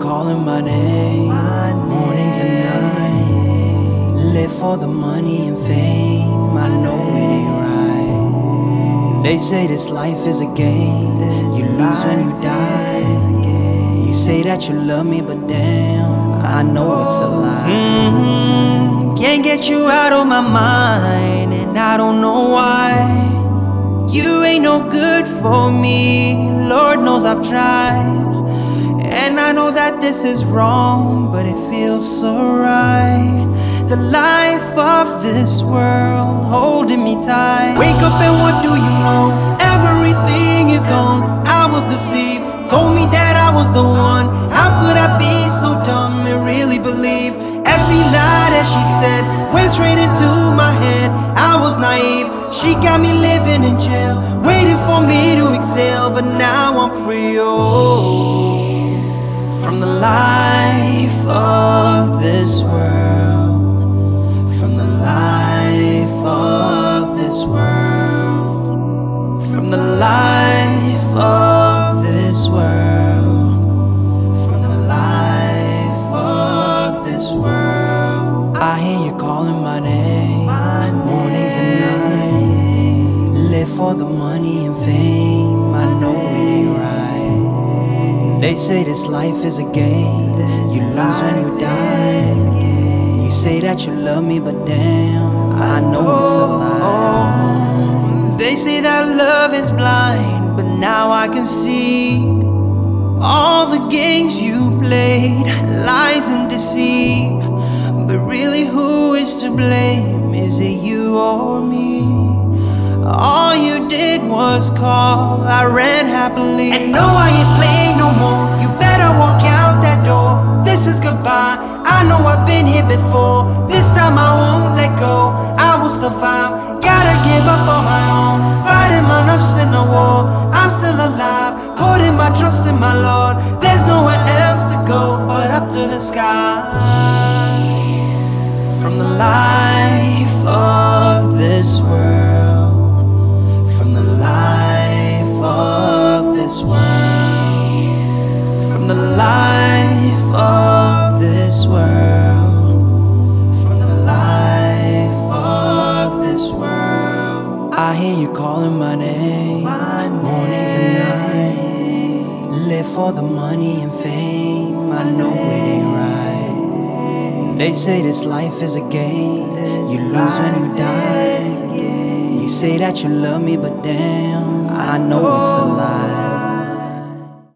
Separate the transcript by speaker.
Speaker 1: calling my name, mornings and nights. Live for the money and fame, I know it ain't right. They say this life is a game, you lose when you die. You say that you love me, but damn, I know it's a lie. Mm-hmm. Can't get you out of my mind, and I don't know why. You ain't no good for me, Lord knows I've tried. Know that this is wrong, but it feels so right. The life of this world holding me tight. Wake up and what do you know? Everything is gone. I was deceived. Told me that I was the one. How could I be so dumb and really believe every lie that she said went straight into my head? I was naive. She got me living in jail, waiting for me to exhale, but now I'm free. Oh from the life of this world, from the life of this world, from the life of this world, from the life of this world. I hear you calling my name, mornings and nights. Live for the money and fame. They say this life is a game, you lose when you die. You say that you love me, but damn, I know it's a lie. They say that love is blind, but now I can see all the games you played, lies and deceit. But really, who is to blame? Is it you or me? All you did was call, I ran happily. And no, I ain't playing no more. You better walk out that door. This is goodbye. I know I've been here before. This time I won't let go. I will survive. Gotta give up on my own. Fighting my nerves in a war. I'm still alive. Putting my trust in my Lord. There's nowhere else to go but up to the sky. From the life of this world hear you calling my name, mornings and nights. Live for the money and fame. I know it ain't right. They say this life is a game, you lose when you die. You say that you love me, but damn, I know it's